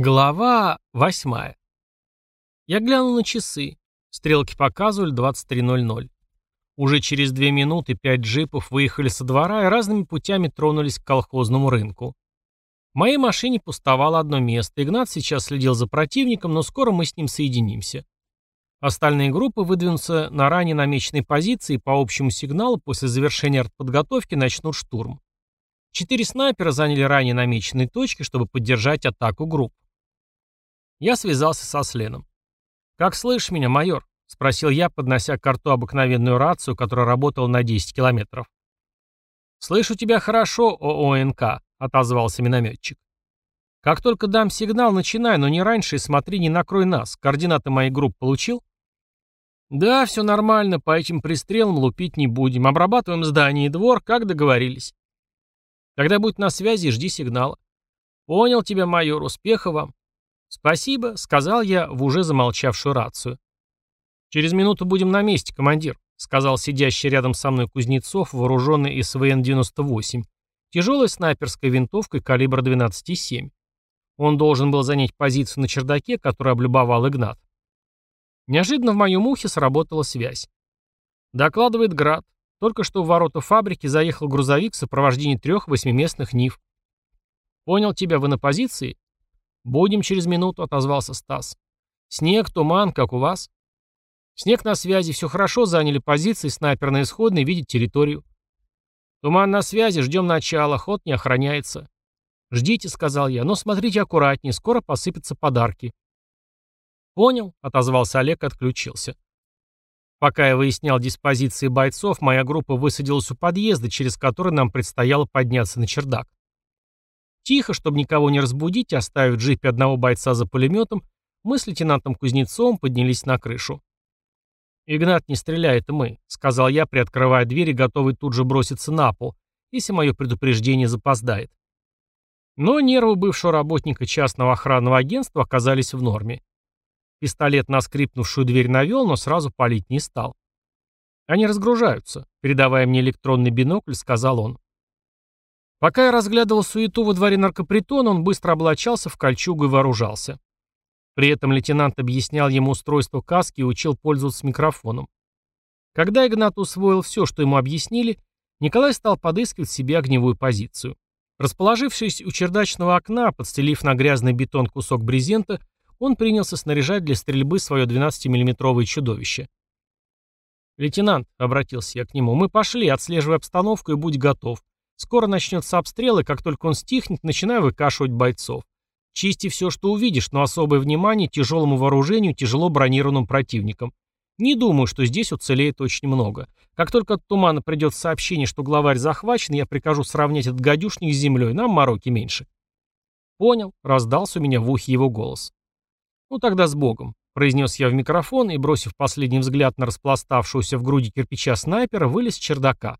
Глава восьмая Я глянул на часы. Стрелки показывали 23.00. Уже через две минуты пять джипов выехали со двора и разными путями тронулись к колхозному рынку. В моей машине пустовало одно место. Игнат сейчас следил за противником, но скоро мы с ним соединимся. Остальные группы выдвинутся на ранее намеченные позиции и по общему сигналу после завершения артподготовки начнут штурм. Четыре снайпера заняли ранее намеченные точки, чтобы поддержать атаку групп. Я связался со Сленом. «Как слышишь меня, майор?» — спросил я, поднося к рту обыкновенную рацию, которая работала на 10 километров. «Слышу тебя хорошо, ООНК», — отозвался минометчик. «Как только дам сигнал, начинай, но не раньше и смотри, не накрой нас. Координаты моей группы получил?» «Да, все нормально, по этим пристрелам лупить не будем. Обрабатываем здание и двор, как договорились. Когда будет на связи, жди сигнала». «Понял тебя, майор, успеха вам. «Спасибо», — сказал я в уже замолчавшую рацию. «Через минуту будем на месте, командир», — сказал сидящий рядом со мной Кузнецов, вооруженный СВН-98, тяжелой снайперской винтовкой калибра 12,7. Он должен был занять позицию на чердаке, который облюбовал Игнат. Неожиданно в моем ухе сработала связь. Докладывает Град. Только что в ворота фабрики заехал грузовик в сопровождении трех восьмиместных НИФ. «Понял тебя, вы на позиции?» «Будем через минуту», — отозвался Стас. «Снег, туман, как у вас?» «Снег на связи, все хорошо, заняли позиции, снайпер на исходной, видит территорию». «Туман на связи, ждем начала, ход не охраняется». «Ждите», — сказал я, — «но смотрите аккуратнее, скоро посыпятся подарки». «Понял», — отозвался Олег и отключился. Пока я выяснял диспозиции бойцов, моя группа высадилась у подъезда, через который нам предстояло подняться на чердак. Тихо, чтобы никого не разбудить, оставив джипе одного бойца за пулеметом, мы с лейтенантом Кузнецовым поднялись на крышу. «Игнат, не стреляет, мы», — сказал я, приоткрывая дверь и готовый тут же броситься на пол, если мое предупреждение запоздает. Но нервы бывшего работника частного охранного агентства оказались в норме. Пистолет на скрипнувшую дверь навел, но сразу палить не стал. «Они разгружаются», — передавая мне электронный бинокль, сказал он. Пока я разглядывал суету во дворе наркопритона, он быстро облачался в кольчугу и вооружался. При этом лейтенант объяснял ему устройство каски и учил пользоваться микрофоном. Когда Игнат усвоил все, что ему объяснили, Николай стал подыскивать себе огневую позицию. Расположившись у чердачного окна, подстелив на грязный бетон кусок брезента, он принялся снаряжать для стрельбы свое 12 миллиметровое чудовище. «Лейтенант», — обратился я к нему, — «мы пошли, отслеживай обстановку и будь готов. Скоро начнется обстрел, и как только он стихнет, начинаю выкашивать бойцов. Чисти все, что увидишь, но особое внимание тяжелому вооружению, тяжело бронированным противникам. Не думаю, что здесь уцелеет очень много. Как только от тумана придет сообщение, что главарь захвачен, я прикажу сравнять этот гадюшник с землей, нам мороки меньше. Понял, раздался у меня в ухе его голос. Ну тогда с Богом, произнес я в микрофон и, бросив последний взгляд на распластавшуюся в груди кирпича снайпера, вылез с чердака.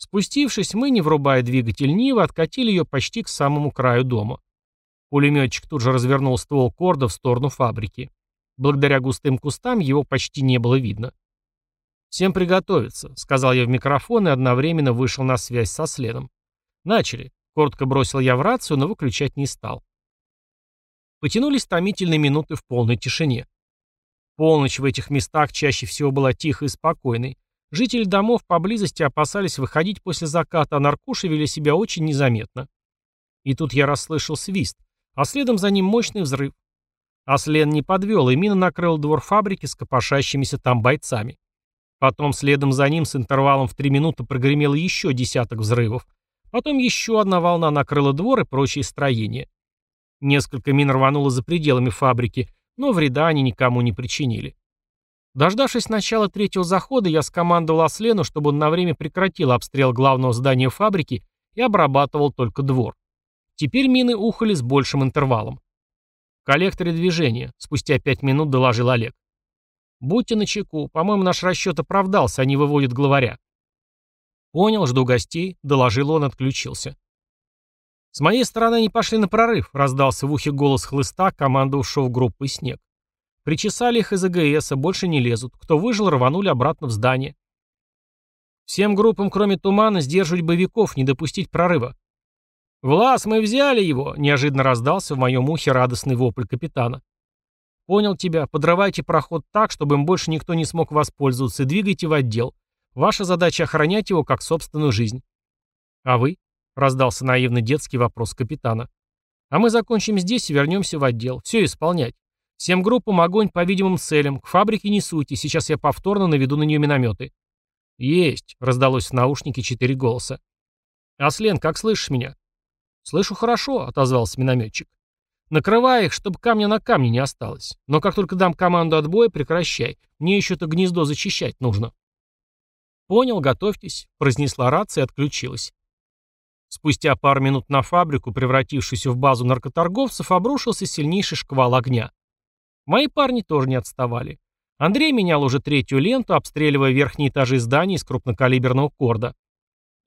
Спустившись, мы, не врубая двигатель Нивы, откатили ее почти к самому краю дома. Пулеметчик тут же развернул ствол корда в сторону фабрики. Благодаря густым кустам его почти не было видно. «Всем приготовиться», — сказал я в микрофон и одновременно вышел на связь со следом. «Начали», — коротко бросил я в рацию, но выключать не стал. Потянулись томительные минуты в полной тишине. Полночь в этих местах чаще всего была тихой и спокойной. Жители домов поблизости опасались выходить после заката, а наркуши вели себя очень незаметно. И тут я расслышал свист, а следом за ним мощный взрыв. Аслен не подвел, и мина накрыл двор фабрики с копошащимися там бойцами. Потом следом за ним с интервалом в три минуты прогремело еще десяток взрывов. Потом еще одна волна накрыла двор и прочие строения. Несколько мин рвануло за пределами фабрики, но вреда они никому не причинили. Дождавшись начала третьего захода, я скомандовал Аслену, чтобы он на время прекратил обстрел главного здания фабрики и обрабатывал только двор. Теперь мины ухали с большим интервалом. Коллекторы коллекторе движения, спустя пять минут доложил Олег. Будьте начеку, по-моему, наш расчет оправдался, они выводят главаря. Понял, жду гостей, доложил он, отключился. С моей стороны они пошли на прорыв, раздался в ухе голос хлыста, командовавшего группой «Снег». Причесали их из ЭГСа, больше не лезут. Кто выжил, рванули обратно в здание. Всем группам, кроме тумана, сдерживать боевиков, не допустить прорыва. «Влас, мы взяли его!» — неожиданно раздался в моем ухе радостный вопль капитана. «Понял тебя. Подрывайте проход так, чтобы им больше никто не смог воспользоваться, и двигайте в отдел. Ваша задача — охранять его как собственную жизнь». «А вы?» — раздался наивный детский вопрос капитана. «А мы закончим здесь и вернемся в отдел. Все исполнять». Всем группам огонь по видимым целям. К фабрике не суйте, сейчас я повторно наведу на нее минометы. Есть, раздалось в наушнике четыре голоса. Аслен, как слышишь меня? Слышу хорошо, отозвался минометчик. Накрывай их, чтобы камня на камне не осталось. Но как только дам команду отбоя, прекращай. Мне еще это гнездо зачищать нужно. Понял, готовьтесь, произнесла рация и отключилась. Спустя пару минут на фабрику, превратившуюся в базу наркоторговцев, обрушился сильнейший шквал огня. Мои парни тоже не отставали. Андрей менял уже третью ленту, обстреливая верхние этажи зданий из крупнокалиберного корда.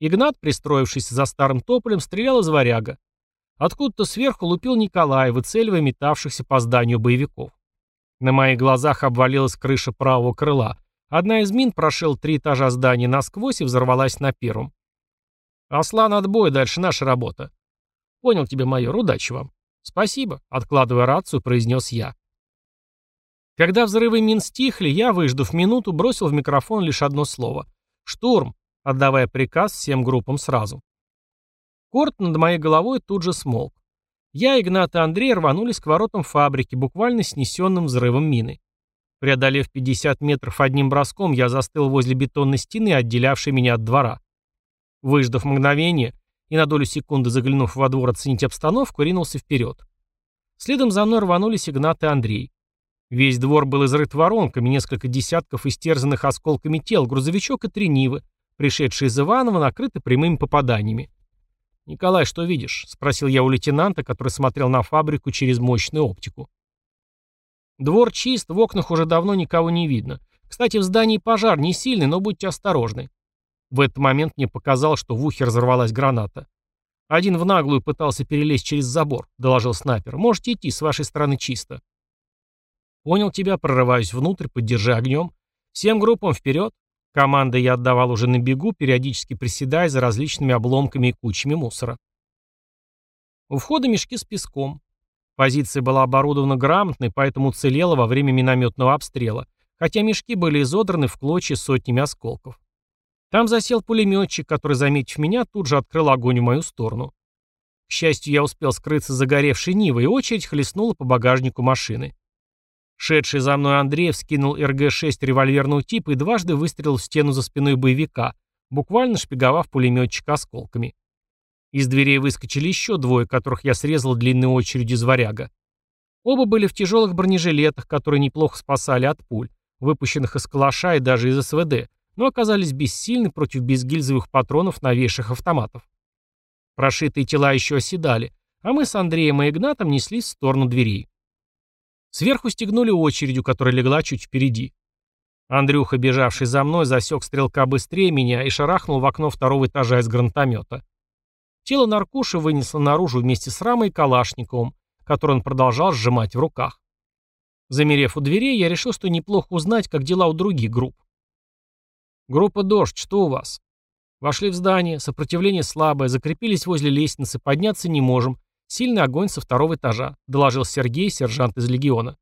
Игнат, пристроившись за старым тополем, стрелял из варяга. Откуда-то сверху лупил Николай, выцеливая метавшихся по зданию боевиков. На моих глазах обвалилась крыша правого крыла. Одна из мин прошила три этажа здания насквозь и взорвалась на первом. «Аслан, отбой, дальше наша работа». «Понял тебя, майор, удачи вам». «Спасибо», — откладывая рацию, произнес я. Когда взрывы мин стихли, я, выждав минуту, бросил в микрофон лишь одно слово. «Штурм!» отдавая приказ всем группам сразу. Корт над моей головой тут же смолк. Я, Игнат и Андрей рванулись к воротам фабрики, буквально снесенным взрывом мины. Преодолев 50 метров одним броском, я застыл возле бетонной стены, отделявшей меня от двора. Выждав мгновение и на долю секунды заглянув во двор оценить обстановку, ринулся вперед. Следом за мной рванулись Игнат и Андрей. Весь двор был изрыт воронками, несколько десятков истерзанных осколками тел, грузовичок и три Нивы, пришедшие из Иванова, накрыты прямыми попаданиями. «Николай, что видишь?» — спросил я у лейтенанта, который смотрел на фабрику через мощную оптику. «Двор чист, в окнах уже давно никого не видно. Кстати, в здании пожар не сильный, но будьте осторожны». В этот момент мне показалось, что в ухе разорвалась граната. «Один в наглую пытался перелезть через забор», — доложил снайпер. «Можете идти, с вашей стороны чисто». Понял тебя, прорываюсь внутрь, поддержи огнем. Всем группам вперед. Команды я отдавал уже на бегу, периодически приседая за различными обломками и кучами мусора. У входа мешки с песком. Позиция была оборудована грамотной, поэтому целела во время минометного обстрела, хотя мешки были изодраны в клочья сотнями осколков. Там засел пулеметчик, который, заметив меня, тут же открыл огонь в мою сторону. К счастью, я успел скрыться за горевшей Нивой, и очередь хлестнула по багажнику машины. Шедший за мной Андреев скинул РГ-6 револьверного типа и дважды выстрелил в стену за спиной боевика, буквально шпиговав пулеметчика осколками. Из дверей выскочили еще двое, которых я срезал длинной очередью из варяга. Оба были в тяжелых бронежилетах, которые неплохо спасали от пуль, выпущенных из калаша и даже из СВД, но оказались бессильны против безгильзовых патронов новейших автоматов. Прошитые тела еще оседали, а мы с Андреем и Игнатом неслись в сторону дверей. Сверху стегнули очередью, которая легла чуть впереди. Андрюха, бежавший за мной, засек стрелка быстрее меня и шарахнул в окно второго этажа из гранатомета. Тело Наркуши вынесло наружу вместе с Рамой и Калашниковым, который он продолжал сжимать в руках. Замерев у дверей, я решил, что неплохо узнать, как дела у других групп. «Группа «Дождь», что у вас?» «Вошли в здание, сопротивление слабое, закрепились возле лестницы, подняться не можем. «Сильный огонь со второго этажа», — доложил Сергей, сержант из легиона.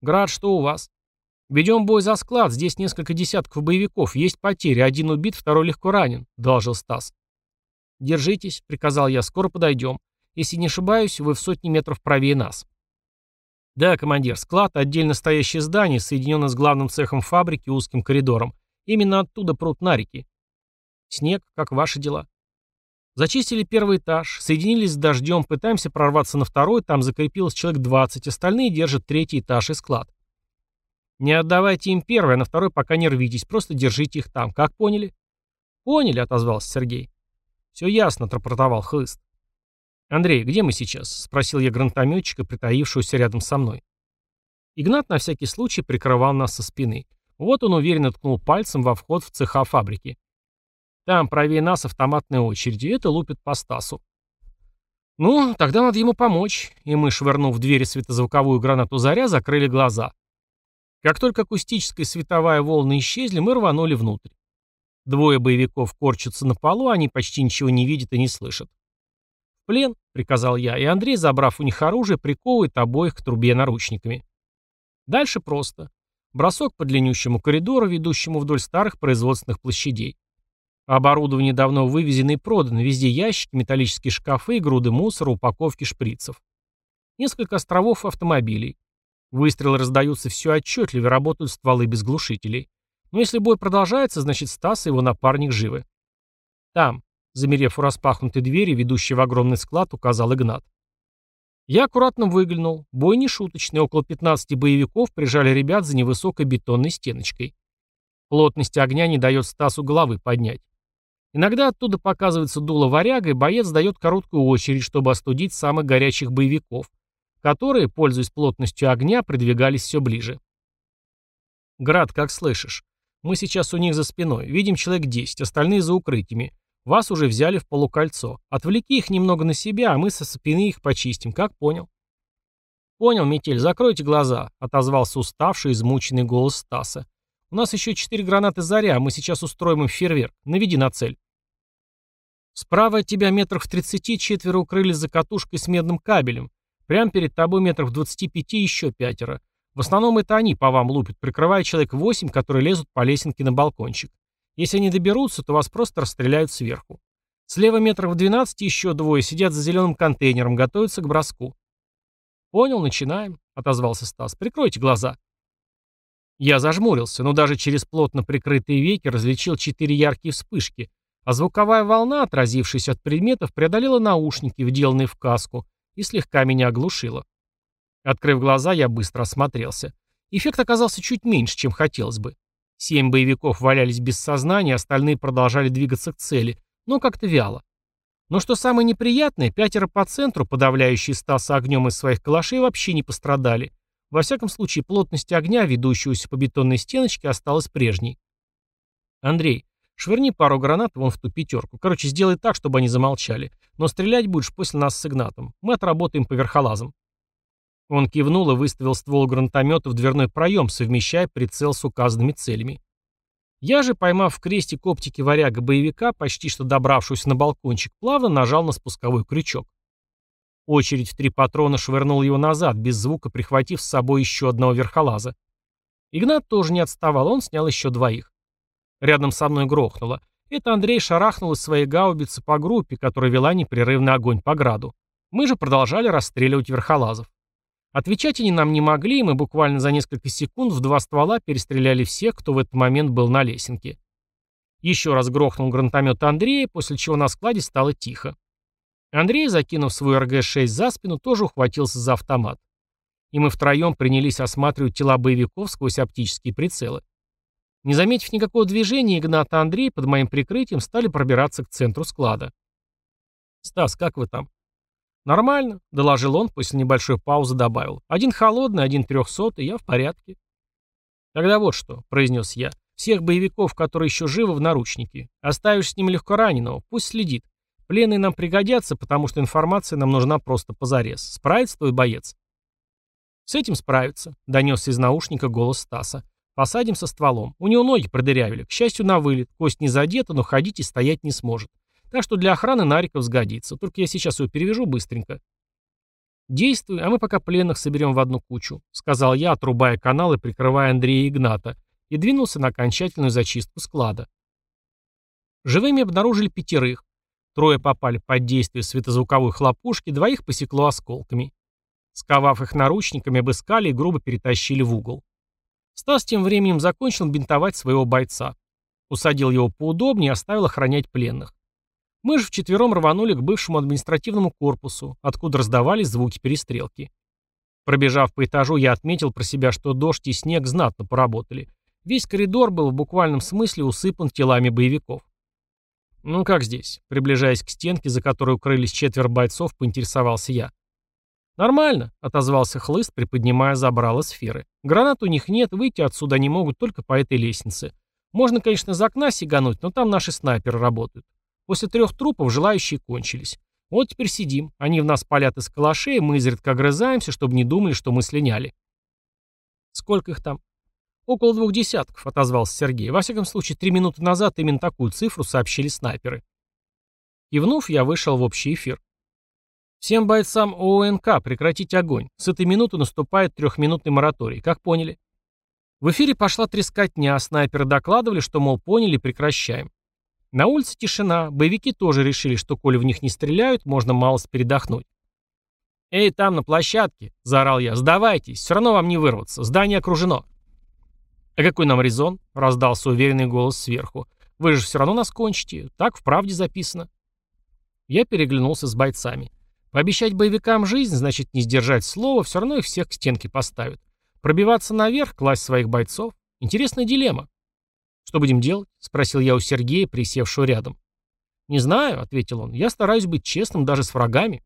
«Град, что у вас?» «Ведем бой за склад, здесь несколько десятков боевиков, есть потери, один убит, второй легко ранен», — доложил Стас. «Держитесь», — приказал я, — «скоро подойдем. Если не ошибаюсь, вы в сотни метров правее нас». «Да, командир, склад — отдельно стоящее здание, соединенное с главным цехом фабрики узким коридором. Именно оттуда прут на реки». «Снег, как ваши дела?» Зачистили первый этаж, соединились с дождем, пытаемся прорваться на второй, там закрепилось человек 20, остальные держат третий этаж и склад. Не отдавайте им первый, а на второй пока не рвитесь, просто держите их там, как поняли? Поняли, отозвался Сергей. Все ясно, отрапортовал хлыст. Андрей, где мы сейчас? Спросил я гранатометчика, притаившегося рядом со мной. Игнат на всякий случай прикрывал нас со спины. Вот он уверенно ткнул пальцем во вход в цеха фабрики. Там правее нас автоматные очереди, это лупят по Стасу. Ну, тогда надо ему помочь. И мы, швырнув в двери светозвуковую гранату «Заря», закрыли глаза. Как только акустическая световая волна исчезли, мы рванули внутрь. Двое боевиков корчатся на полу, они почти ничего не видят и не слышат. «В плен», — приказал я, и Андрей, забрав у них оружие, приковывает обоих к трубе наручниками. Дальше просто. Бросок по длиннющему коридору, ведущему вдоль старых производственных площадей. Оборудование давно вывезено и продано, везде ящики, металлические шкафы, груды мусора, упаковки шприцев. Несколько островов автомобилей. Выстрелы раздаются все отчетливо, работают стволы без глушителей. Но если бой продолжается, значит Стас и его напарник живы. Там, замерев у распахнутой двери, ведущей в огромный склад, указал Игнат. Я аккуратно выглянул. Бой не шуточный, около 15 боевиков прижали ребят за невысокой бетонной стеночкой. Плотность огня не дает Стасу головы поднять. Иногда оттуда показывается дуло варяга, и боец дает короткую очередь, чтобы остудить самых горячих боевиков, которые, пользуясь плотностью огня, продвигались все ближе. «Град, как слышишь. Мы сейчас у них за спиной. Видим человек 10, остальные за укрытиями. Вас уже взяли в полукольцо. Отвлеки их немного на себя, а мы со спины их почистим. Как понял?» «Понял, Метель, закройте глаза», — отозвался уставший, измученный голос Стаса. «У нас еще четыре гранаты заря, а мы сейчас устроим им фейерверк. Наведи на цель». Справа от тебя метров в тридцати четверо укрылись за катушкой с медным кабелем. Прямо перед тобой метров в двадцати пяти еще пятеро. В основном это они по вам лупят, прикрывая человек восемь, которые лезут по лесенке на балкончик. Если они доберутся, то вас просто расстреляют сверху. Слева метров в 12 еще двое сидят за зеленым контейнером, готовятся к броску. «Понял, начинаем», — отозвался Стас. «Прикройте глаза». Я зажмурился, но даже через плотно прикрытые веки различил четыре яркие вспышки, а звуковая волна, отразившись от предметов, преодолела наушники, вделанные в каску, и слегка меня оглушила. Открыв глаза, я быстро осмотрелся. Эффект оказался чуть меньше, чем хотелось бы. Семь боевиков валялись без сознания, остальные продолжали двигаться к цели, но как-то вяло. Но что самое неприятное, пятеро по центру, подавляющие Стаса огнем из своих калашей, вообще не пострадали. Во всяком случае, плотность огня, ведущегося по бетонной стеночке, осталась прежней. «Андрей, Швырни пару гранат вон в ту пятерку. Короче, сделай так, чтобы они замолчали. Но стрелять будешь после нас с Игнатом. Мы отработаем по верхолазам». Он кивнул и выставил ствол гранатомета в дверной проем, совмещая прицел с указанными целями. Я же, поймав в крестик оптики варяга-боевика, почти что добравшись на балкончик, плавно нажал на спусковой крючок. Очередь в три патрона швырнул его назад, без звука прихватив с собой еще одного верхолаза. Игнат тоже не отставал, он снял еще двоих. Рядом со мной грохнуло. Это Андрей шарахнул из своей гаубицы по группе, которая вела непрерывный огонь по граду. Мы же продолжали расстреливать верхолазов. Отвечать они нам не могли, и мы буквально за несколько секунд в два ствола перестреляли всех, кто в этот момент был на лесенке. Еще раз грохнул гранатомет Андрея, после чего на складе стало тихо. Андрей, закинув свой РГ-6 за спину, тоже ухватился за автомат. И мы втроем принялись осматривать тела боевиков сквозь оптические прицелы. Не заметив никакого движения, Игнат и Андрей под моим прикрытием стали пробираться к центру склада. «Стас, как вы там?» «Нормально», — доложил он, после небольшой паузы добавил. «Один холодный, один трехсотый, я в порядке». «Тогда вот что», — произнес я. «Всех боевиков, которые еще живы, в наручники. Оставишь с ним легко раненого, пусть следит. Пленные нам пригодятся, потому что информация нам нужна просто позарез. Справится твой боец?» «С этим справится», — донес из наушника голос Стаса. Посадим со стволом. У него ноги продырявили. К счастью, на вылет. Кость не задета, но ходить и стоять не сможет. Так что для охраны Нариков сгодится. Только я сейчас его перевяжу быстренько. «Действуй, а мы пока пленных соберем в одну кучу», — сказал я, отрубая канал и прикрывая Андрея и Игната, и двинулся на окончательную зачистку склада. Живыми обнаружили пятерых. Трое попали под действие светозвуковой хлопушки, двоих посекло осколками. Сковав их наручниками, обыскали и грубо перетащили в угол. Стас тем временем закончил бинтовать своего бойца. Усадил его поудобнее и оставил охранять пленных. Мы же вчетвером рванули к бывшему административному корпусу, откуда раздавались звуки перестрелки. Пробежав по этажу, я отметил про себя, что дождь и снег знатно поработали. Весь коридор был в буквальном смысле усыпан телами боевиков. «Ну как здесь?» Приближаясь к стенке, за которой укрылись четверо бойцов, поинтересовался я. «Нормально», — отозвался хлыст, приподнимая забрало сферы. «Гранат у них нет, выйти отсюда они могут только по этой лестнице. Можно, конечно, за окна сигануть, но там наши снайперы работают. После трех трупов желающие кончились. Вот теперь сидим. Они в нас палят из калашей, мы изредка огрызаемся, чтобы не думали, что мы слиняли. Сколько их там? Около двух десятков, отозвался Сергей. Во всяком случае, три минуты назад именно такую цифру сообщили снайперы. Кивнув, я вышел в общий эфир. Всем бойцам ОНК прекратить огонь. С этой минуты наступает трехминутный мораторий. Как поняли? В эфире пошла трескотня, а снайперы докладывали, что, мол, поняли, прекращаем. На улице тишина, боевики тоже решили, что, коли в них не стреляют, можно малость передохнуть. «Эй, там, на площадке!» – заорал я. «Сдавайтесь, все равно вам не вырваться, здание окружено». «А какой нам резон?» – раздался уверенный голос сверху. «Вы же все равно нас кончите, так в правде записано». Я переглянулся с бойцами. Пообещать боевикам жизнь, значит не сдержать слова, все равно их всех к стенке поставят. Пробиваться наверх, класть своих бойцов. Интересная дилемма. «Что будем делать?» — спросил я у Сергея, присевшего рядом. «Не знаю», — ответил он, — «я стараюсь быть честным даже с врагами».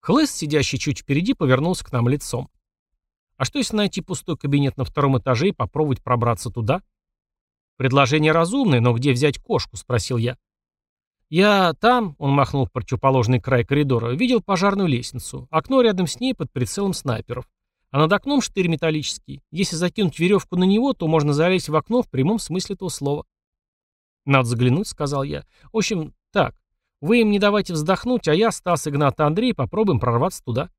Хлыст, сидящий чуть впереди, повернулся к нам лицом. «А что если найти пустой кабинет на втором этаже и попробовать пробраться туда?» «Предложение разумное, но где взять кошку?» — спросил я. «Я там», — он махнул в противоположный край коридора, — «видел пожарную лестницу. Окно рядом с ней под прицелом снайперов. А над окном штырь металлический. Если закинуть веревку на него, то можно залезть в окно в прямом смысле этого слова». «Надо заглянуть», — сказал я. «В общем, так. Вы им не давайте вздохнуть, а я, Стас, Игнат и Андрей попробуем прорваться туда».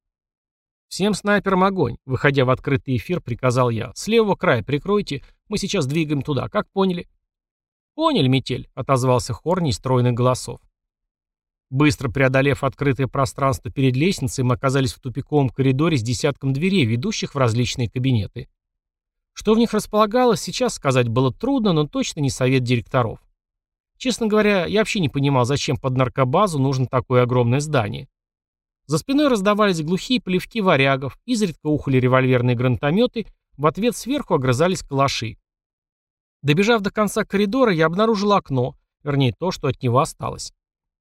«Всем снайперам огонь», — выходя в открытый эфир, приказал я. «С левого края прикройте, мы сейчас двигаем туда, как поняли?» Понял, метель», — отозвался хор нестройных голосов. Быстро преодолев открытое пространство перед лестницей, мы оказались в тупиковом коридоре с десятком дверей, ведущих в различные кабинеты. Что в них располагалось, сейчас сказать было трудно, но точно не совет директоров. Честно говоря, я вообще не понимал, зачем под наркобазу нужно такое огромное здание. За спиной раздавались глухие плевки варягов, изредка ухали револьверные гранатометы, в ответ сверху огрызались калаши. Добежав до конца коридора, я обнаружил окно, вернее то, что от него осталось.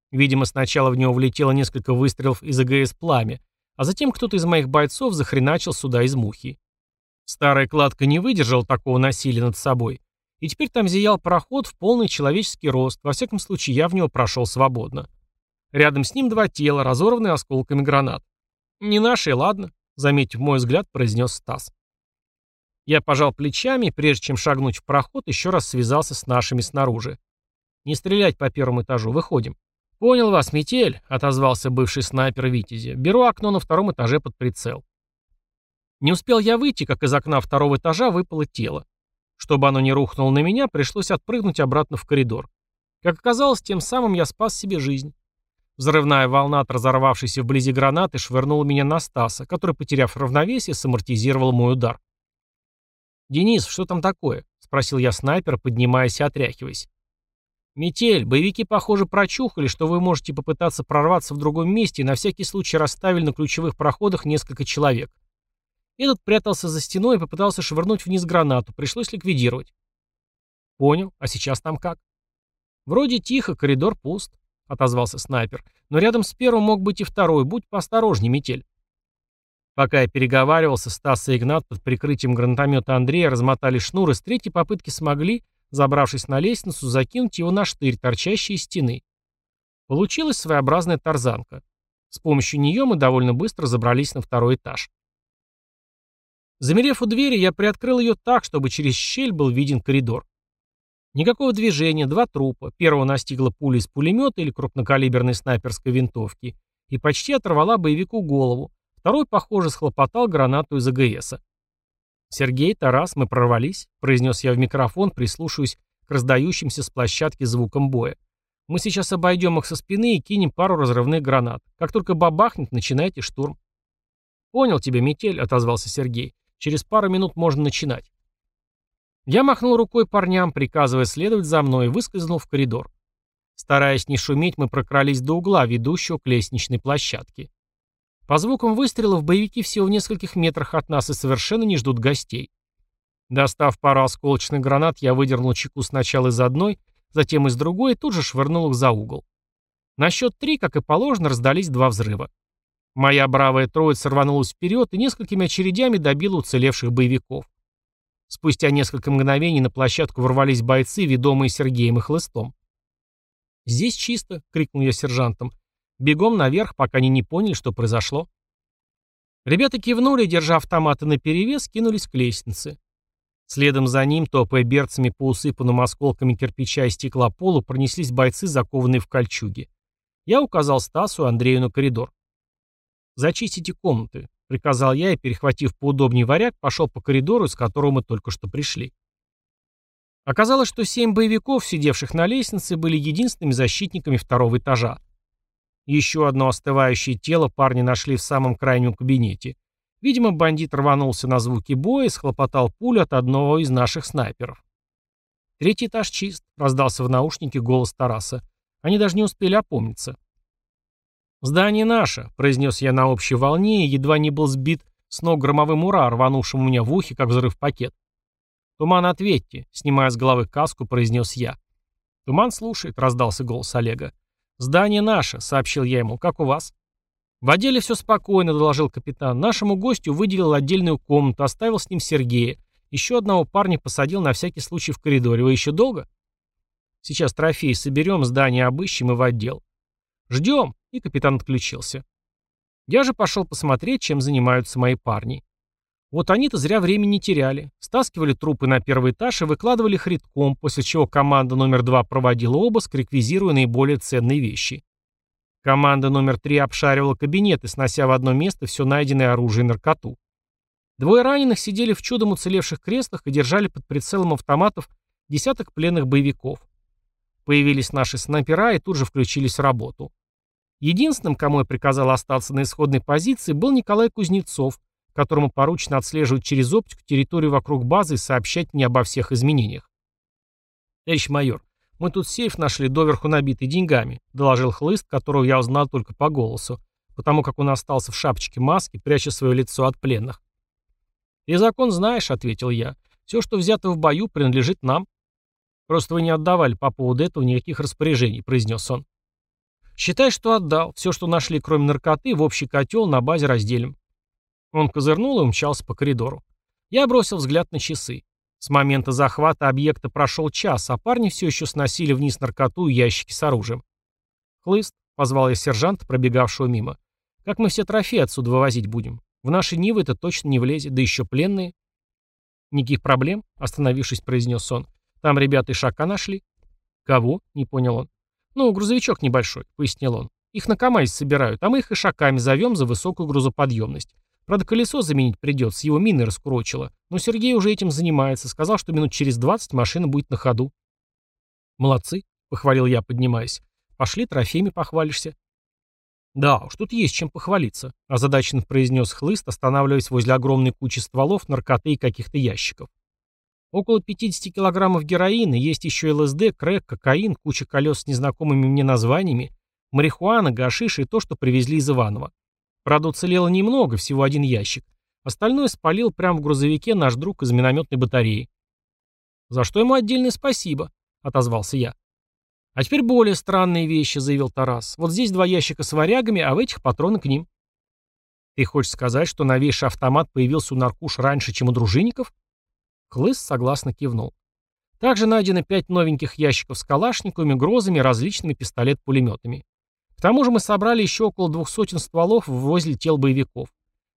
Видимо, сначала в него влетело несколько выстрелов из АГС «Пламя», а затем кто-то из моих бойцов захреначил сюда из мухи. Старая кладка не выдержала такого насилия над собой, и теперь там зиял проход в полный человеческий рост, во всяком случае я в него прошел свободно. Рядом с ним два тела, разорванные осколками гранат. «Не наши, ладно», — заметив мой взгляд, произнес Стас. Я пожал плечами, прежде чем шагнуть в проход, еще раз связался с нашими снаружи. «Не стрелять по первому этажу, выходим». «Понял вас, метель», — отозвался бывший снайпер Витязи. «Беру окно на втором этаже под прицел». Не успел я выйти, как из окна второго этажа выпало тело. Чтобы оно не рухнуло на меня, пришлось отпрыгнуть обратно в коридор. Как оказалось, тем самым я спас себе жизнь. Взрывная волна от разорвавшейся вблизи гранаты швырнула меня на Стаса, который, потеряв равновесие, самортизировал мой удар. «Денис, что там такое?» — спросил я снайпер, поднимаясь и отряхиваясь. «Метель, боевики, похоже, прочухали, что вы можете попытаться прорваться в другом месте и на всякий случай расставили на ключевых проходах несколько человек. Этот прятался за стеной и попытался швырнуть вниз гранату, пришлось ликвидировать». «Понял, а сейчас там как?» «Вроде тихо, коридор пуст», — отозвался снайпер. «Но рядом с первым мог быть и второй, будь поосторожней, метель». Пока я переговаривался, Стас и Игнат под прикрытием гранатомета Андрея размотали шнуры. и с третьей попытки смогли, забравшись на лестницу, закинуть его на штырь, торчащий из стены. Получилась своеобразная тарзанка. С помощью нее мы довольно быстро забрались на второй этаж. Замерев у двери, я приоткрыл ее так, чтобы через щель был виден коридор. Никакого движения, два трупа. Первого настигла пуля из пулемета или крупнокалиберной снайперской винтовки и почти оторвала боевику голову. Второй, похоже, схлопотал гранату из АГСа. «Сергей, Тарас, мы прорвались», — произнес я в микрофон, прислушиваясь к раздающимся с площадки звукам боя. «Мы сейчас обойдем их со спины и кинем пару разрывных гранат. Как только бабахнет, начинайте штурм». «Понял тебя, метель», — отозвался Сергей. «Через пару минут можно начинать». Я махнул рукой парням, приказывая следовать за мной, и выскользнул в коридор. Стараясь не шуметь, мы прокрались до угла, ведущего к лестничной площадке. По звукам выстрелов боевики всего в нескольких метрах от нас и совершенно не ждут гостей. Достав пару осколочных гранат, я выдернул чеку сначала из одной, затем из другой и тут же швырнул их за угол. На счет три, как и положено, раздались два взрыва. Моя бравая троица рванулась вперед и несколькими очередями добила уцелевших боевиков. Спустя несколько мгновений на площадку ворвались бойцы, ведомые Сергеем и Хлыстом. «Здесь чисто!» — крикнул я сержантом. Бегом наверх, пока они не поняли, что произошло. Ребята кивнули, держа автоматы наперевес, кинулись к лестнице. Следом за ним, топая берцами по усыпанному осколками кирпича и стекла полу, пронеслись бойцы, закованные в кольчуги. Я указал Стасу и Андрею на коридор. «Зачистите комнаты», — приказал я и, перехватив поудобнее варяг, пошел по коридору, из которого мы только что пришли. Оказалось, что семь боевиков, сидевших на лестнице, были единственными защитниками второго этажа. Еще одно остывающее тело парни нашли в самом крайнем кабинете. Видимо, бандит рванулся на звуки боя и схлопотал пулю от одного из наших снайперов. «Третий этаж чист», — раздался в наушнике голос Тараса. Они даже не успели опомниться. «Здание наше», — произнес я на общей волне и едва не был сбит с ног громовым ура, рванувшим у меня в ухе, как взрыв пакет. «Туман, ответьте», — снимая с головы каску, произнес я. «Туман слушает», — раздался голос Олега. «Здание наше», — сообщил я ему, — «как у вас?» «В отделе все спокойно», — доложил капитан. «Нашему гостю выделил отдельную комнату, оставил с ним Сергея. Еще одного парня посадил на всякий случай в коридоре. Вы еще долго?» «Сейчас трофеи соберем, здание обыщем и в отдел». «Ждем», — и капитан отключился. Я же пошел посмотреть, чем занимаются мои парни. Вот они-то зря времени не теряли. Стаскивали трупы на первый этаж и выкладывали их редком, после чего команда номер два проводила обыск, реквизируя наиболее ценные вещи. Команда номер три обшаривала кабинеты, снося в одно место все найденное оружие и наркоту. Двое раненых сидели в чудом уцелевших креслах и держали под прицелом автоматов десяток пленных боевиков. Появились наши снайпера и тут же включились в работу. Единственным, кому я приказал остаться на исходной позиции, был Николай Кузнецов, которому поручено отслеживать через оптику территорию вокруг базы и сообщать мне обо всех изменениях. «Товарищ майор, мы тут сейф нашли, доверху набитый деньгами», — доложил хлыст, которого я узнал только по голосу, потому как он остался в шапочке маски, пряча свое лицо от пленных. «Ты закон знаешь», — ответил я. «Все, что взято в бою, принадлежит нам». «Просто вы не отдавали по поводу этого никаких распоряжений», — произнес он. «Считай, что отдал. Все, что нашли, кроме наркоты, в общий котел на базе разделим. Он козырнул и умчался по коридору. Я бросил взгляд на часы. С момента захвата объекта прошел час, а парни все еще сносили вниз наркоту и ящики с оружием. «Хлыст», — позвал я сержанта, пробегавшего мимо. «Как мы все трофеи отсюда вывозить будем? В наши Нивы это точно не влезет, да еще пленные». «Никаких проблем», — остановившись, произнес он. «Там ребята и шака нашли». «Кого?» — не понял он. «Ну, грузовичок небольшой», — пояснил он. «Их на КамАЗе собирают, а мы их и шаками зовем за высокую грузоподъемность. Правда, колесо заменить придется, его мины раскурочило. Но Сергей уже этим занимается, сказал, что минут через 20 машина будет на ходу. «Молодцы», — похвалил я, поднимаясь. «Пошли, трофеями похвалишься». «Да уж, тут есть чем похвалиться», — озадаченно произнес хлыст, останавливаясь возле огромной кучи стволов, наркоты и каких-то ящиков. Около 50 килограммов героина, есть еще ЛСД, крэк, кокаин, куча колес с незнакомыми мне названиями, марихуана, гашиш и то, что привезли из Иванова. Правда, уцелело немного, всего один ящик. Остальное спалил прямо в грузовике наш друг из минометной батареи. «За что ему отдельное спасибо», — отозвался я. «А теперь более странные вещи», — заявил Тарас. «Вот здесь два ящика с варягами, а в этих патроны к ним». «Ты хочешь сказать, что новейший автомат появился у Наркуш раньше, чем у дружинников?» Клыс согласно кивнул. Также найдено пять новеньких ящиков с Калашниковыми грозами, различными пистолет-пулеметами тому же мы собрали еще около двух сотен стволов возле тел боевиков.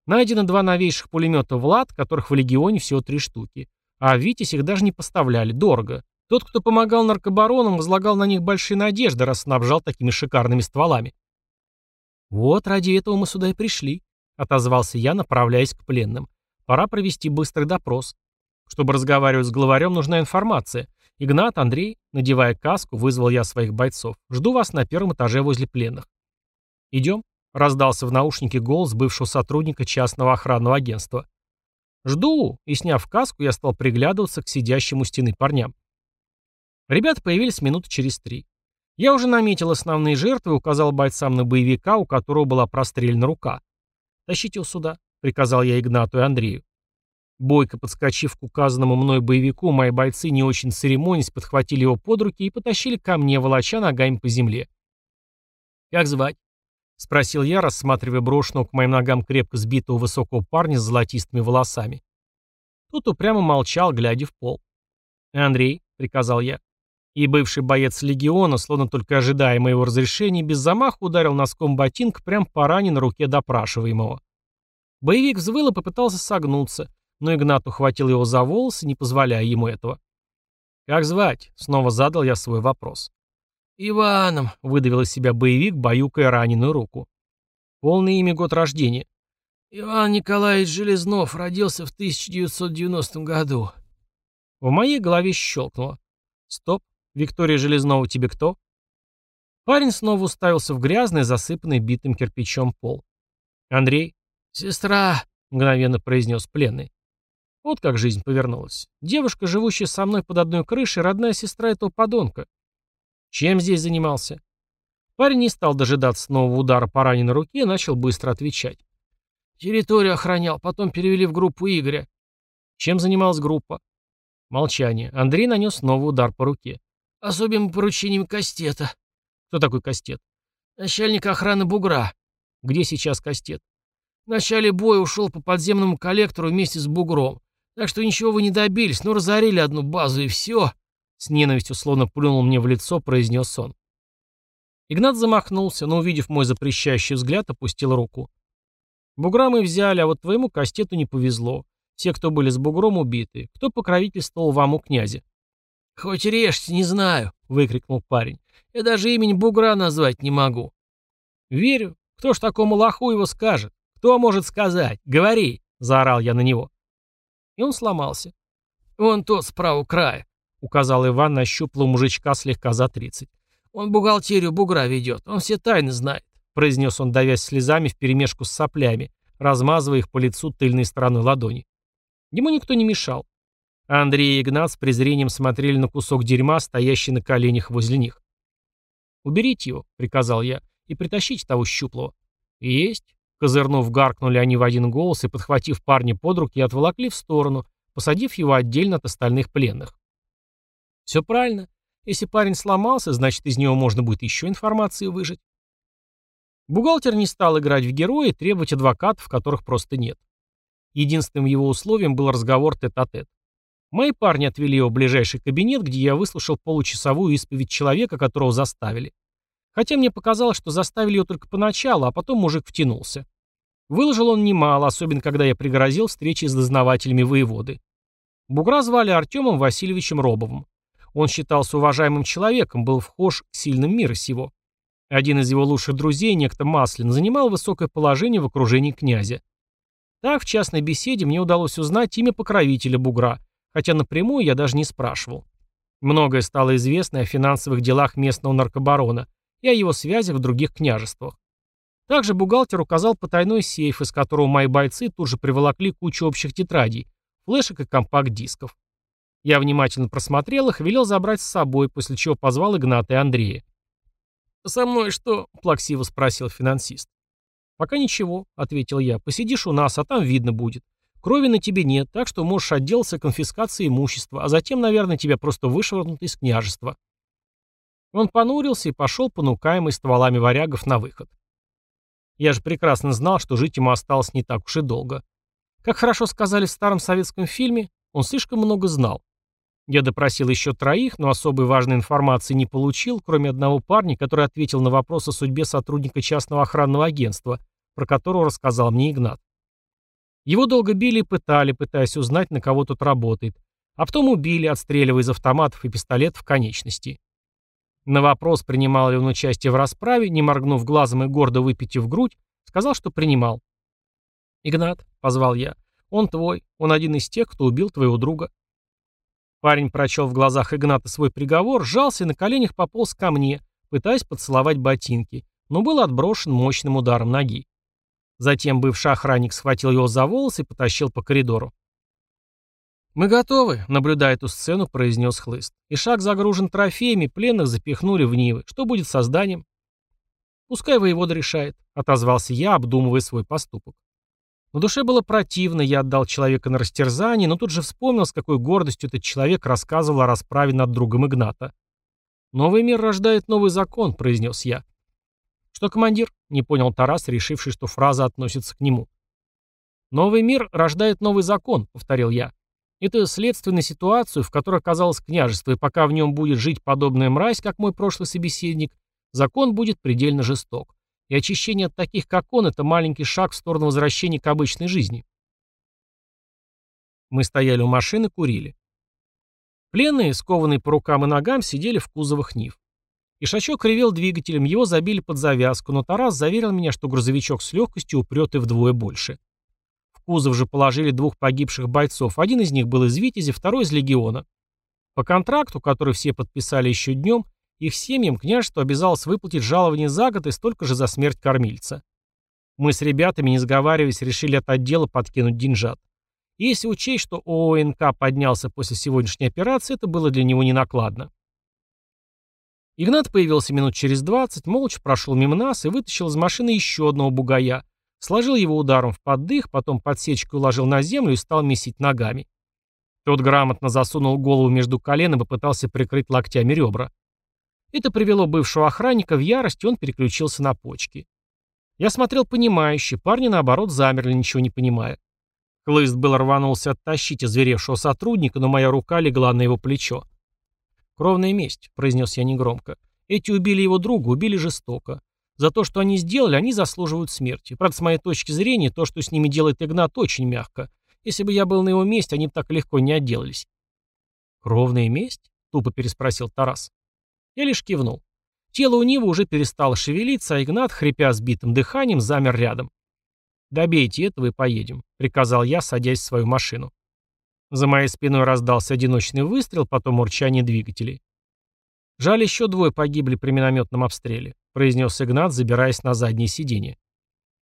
Найдено два новейших пулемета «Влад», которых в «Легионе» всего три штуки. А в «Витязь» их даже не поставляли, дорого. Тот, кто помогал наркобаронам, возлагал на них большие надежды, раз снабжал такими шикарными стволами. «Вот ради этого мы сюда и пришли», — отозвался я, направляясь к пленным. «Пора провести быстрый допрос. Чтобы разговаривать с главарем, нужна информация. «Игнат, Андрей», надевая каску, вызвал я своих бойцов. «Жду вас на первом этаже возле пленных». «Идем», — раздался в наушнике голос бывшего сотрудника частного охранного агентства. «Жду», и, сняв каску, я стал приглядываться к сидящему у стены парням. Ребята появились минуты через три. Я уже наметил основные жертвы и указал бойцам на боевика, у которого была прострелена рука. «Тащите его сюда», — приказал я Игнату и Андрею. Бойко, подскочив к указанному мной боевику, мои бойцы, не очень церемонясь, подхватили его под руки и потащили ко мне, волоча ногами по земле. «Как звать?» — спросил я, рассматривая брошенного к моим ногам крепко сбитого высокого парня с золотистыми волосами. Тот упрямо молчал, глядя в пол. «Андрей», — приказал я. И бывший боец легиона, словно только ожидая моего разрешения, без замаха ударил носком ботинка прям по ране на руке допрашиваемого. Боевик взвыл и попытался согнуться, но Игнат ухватил его за волосы, не позволяя ему этого. «Как звать?» — снова задал я свой вопрос. «Иваном», — выдавил из себя боевик, баюкая раненую руку. Полное имя год рождения. «Иван Николаевич Железнов родился в 1990 году». В моей голове щелкнуло. «Стоп, Виктория Железнова тебе кто?» Парень снова уставился в грязный, засыпанный битым кирпичом пол. «Андрей?» «Сестра», — мгновенно произнес пленный. Вот как жизнь повернулась. Девушка, живущая со мной под одной крышей, родная сестра этого подонка. Чем здесь занимался? Парень не стал дожидаться нового удара по раненой руке и начал быстро отвечать. Территорию охранял, потом перевели в группу Игоря. Чем занималась группа? Молчание. Андрей нанес новый удар по руке. Особым поручением Кастета. Кто такой Кастет? Начальник охраны Бугра. Где сейчас Кастет? В начале боя ушел по подземному коллектору вместе с Бугром. Так что ничего вы не добились, но разорили одну базу и все. С ненавистью словно плюнул мне в лицо, произнес он. Игнат замахнулся, но, увидев мой запрещающий взгляд, опустил руку. Бугра мы взяли, а вот твоему кастету не повезло. Все, кто были с бугром, убиты. Кто покровительствовал вам у князя? «Хоть режьте, не знаю», — выкрикнул парень. «Я даже имени бугра назвать не могу». «Верю. Кто ж такому лоху его скажет? Кто может сказать? Говори!» — заорал я на него и он сломался. «Он тот справа правого края», — указал Иван на щуплого мужичка слегка за тридцать. «Он бухгалтерию бугра ведет, он все тайны знает», — произнес он, давясь слезами вперемешку с соплями, размазывая их по лицу тыльной стороной ладони. Ему никто не мешал. Андрей и Игнат с презрением смотрели на кусок дерьма, стоящий на коленях возле них. «Уберите его», — приказал я, — «и притащите того щуплого». «Есть», Козырнув, гаркнули они в один голос и, подхватив парня под руки, отволокли в сторону, посадив его отдельно от остальных пленных. Все правильно. Если парень сломался, значит, из него можно будет еще информации выжить. Бухгалтер не стал играть в героя и требовать адвокатов, которых просто нет. Единственным его условием был разговор тет-а-тет. -а -тет. Мои парни отвели его в ближайший кабинет, где я выслушал получасовую исповедь человека, которого заставили. Хотя мне показалось, что заставили ее только поначалу, а потом мужик втянулся. Выложил он немало, особенно когда я пригрозил встречи с дознавателями воеводы. Бугра звали Артемом Васильевичем Робовым. Он считался уважаемым человеком, был вхож к сильным мира сего. Один из его лучших друзей, некто Маслин, занимал высокое положение в окружении князя. Так, в частной беседе мне удалось узнать имя покровителя Бугра, хотя напрямую я даже не спрашивал. Многое стало известно о финансовых делах местного наркобарона, и о его связях в других княжествах. Также бухгалтер указал потайной сейф, из которого мои бойцы тут же приволокли кучу общих тетрадей, флешек и компакт-дисков. Я внимательно просмотрел их, велел забрать с собой, после чего позвал Игната и Андрея. «Со мной что?» – плаксиво спросил финансист. «Пока ничего», — ответил я. «Посидишь у нас, а там видно будет. Крови на тебе нет, так что можешь отделаться конфискацией имущества, а затем, наверное, тебя просто вышвырнут из княжества». Он понурился и пошел, понукаемый стволами варягов, на выход. Я же прекрасно знал, что жить ему осталось не так уж и долго. Как хорошо сказали в старом советском фильме, он слишком много знал. Я допросил еще троих, но особой важной информации не получил, кроме одного парня, который ответил на вопрос о судьбе сотрудника частного охранного агентства, про которого рассказал мне Игнат. Его долго били и пытали, пытаясь узнать, на кого тут работает. А потом убили, отстреливая из автоматов и пистолетов конечности. На вопрос, принимал ли он участие в расправе, не моргнув глазом и гордо выпитив грудь, сказал, что принимал. «Игнат», — позвал я, — «он твой, он один из тех, кто убил твоего друга». Парень прочел в глазах Игната свой приговор, сжался и на коленях пополз ко мне, пытаясь поцеловать ботинки, но был отброшен мощным ударом ноги. Затем бывший охранник схватил его за волосы и потащил по коридору. «Мы готовы», — наблюдая эту сцену, произнес хлыст. «И шаг загружен трофеями, пленных запихнули в Нивы. Что будет со зданием?» «Пускай воевода решает», — отозвался я, обдумывая свой поступок. На душе было противно, я отдал человека на растерзание, но тут же вспомнил, с какой гордостью этот человек рассказывал о расправе над другом Игната. «Новый мир рождает новый закон», — произнес я. «Что, командир?» — не понял Тарас, решивший, что фраза относится к нему. «Новый мир рождает новый закон», — повторил я. Это следствие на ситуацию, в которой оказалось княжество, и пока в нем будет жить подобная мразь, как мой прошлый собеседник, закон будет предельно жесток. И очищение от таких, как он, это маленький шаг в сторону возвращения к обычной жизни. Мы стояли у машины, курили. Пленные, скованные по рукам и ногам, сидели в кузовах НИФ. Ишачок ревел двигателем, его забили под завязку, но Тарас заверил меня, что грузовичок с легкостью упрет и вдвое больше кузов же положили двух погибших бойцов, один из них был из «Витязи», второй из «Легиона». По контракту, который все подписали еще днем, их семьям княжество обязалось выплатить жалование за год и столько же за смерть кормильца. Мы с ребятами, не сговариваясь, решили от отдела подкинуть деньжат. И если учесть, что ООНК поднялся после сегодняшней операции, это было для него не накладно. Игнат появился минут через 20, молча прошел мимо нас и вытащил из машины еще одного бугая, Сложил его ударом в поддых, потом подсечку уложил на землю и стал месить ногами. Тот грамотно засунул голову между колен и попытался прикрыть локтями ребра. Это привело бывшего охранника в ярость, и он переключился на почки. Я смотрел понимающе, парни, наоборот, замерли, ничего не понимая. Хлыст был рванулся оттащить озверевшего сотрудника, но моя рука легла на его плечо. «Кровная месть», — произнес я негромко. «Эти убили его друга, убили жестоко. За то, что они сделали, они заслуживают смерти. Правда, с моей точки зрения, то, что с ними делает Игнат, очень мягко. Если бы я был на его месте, они бы так легко не отделались. «Кровная месть?» — тупо переспросил Тарас. Я лишь кивнул. Тело у него уже перестало шевелиться, а Игнат, хрипя сбитым дыханием, замер рядом. «Добейте этого и поедем», — приказал я, садясь в свою машину. За моей спиной раздался одиночный выстрел, потом урчание двигателей. Жаль, еще двое погибли при минометном обстреле произнес Игнат, забираясь на заднее сиденье.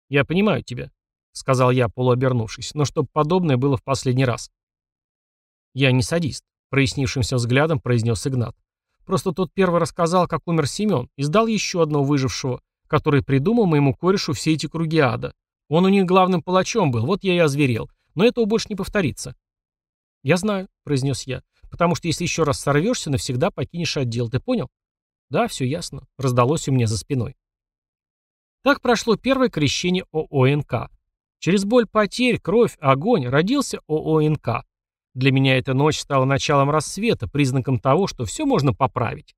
«Я понимаю тебя», — сказал я, полуобернувшись, но чтоб подобное было в последний раз. «Я не садист», — прояснившимся взглядом произнес Игнат. «Просто тот первый рассказал, как умер Семен, и сдал еще одного выжившего, который придумал моему корешу все эти круги ада. Он у них главным палачом был, вот я и озверел. Но этого больше не повторится». «Я знаю», — произнес я, «потому что если еще раз сорвешься, навсегда покинешь отдел, ты понял?» «Да, все ясно», — раздалось у меня за спиной. Так прошло первое крещение ООНК. Через боль потерь, кровь, огонь родился ООНК. Для меня эта ночь стала началом рассвета, признаком того, что все можно поправить.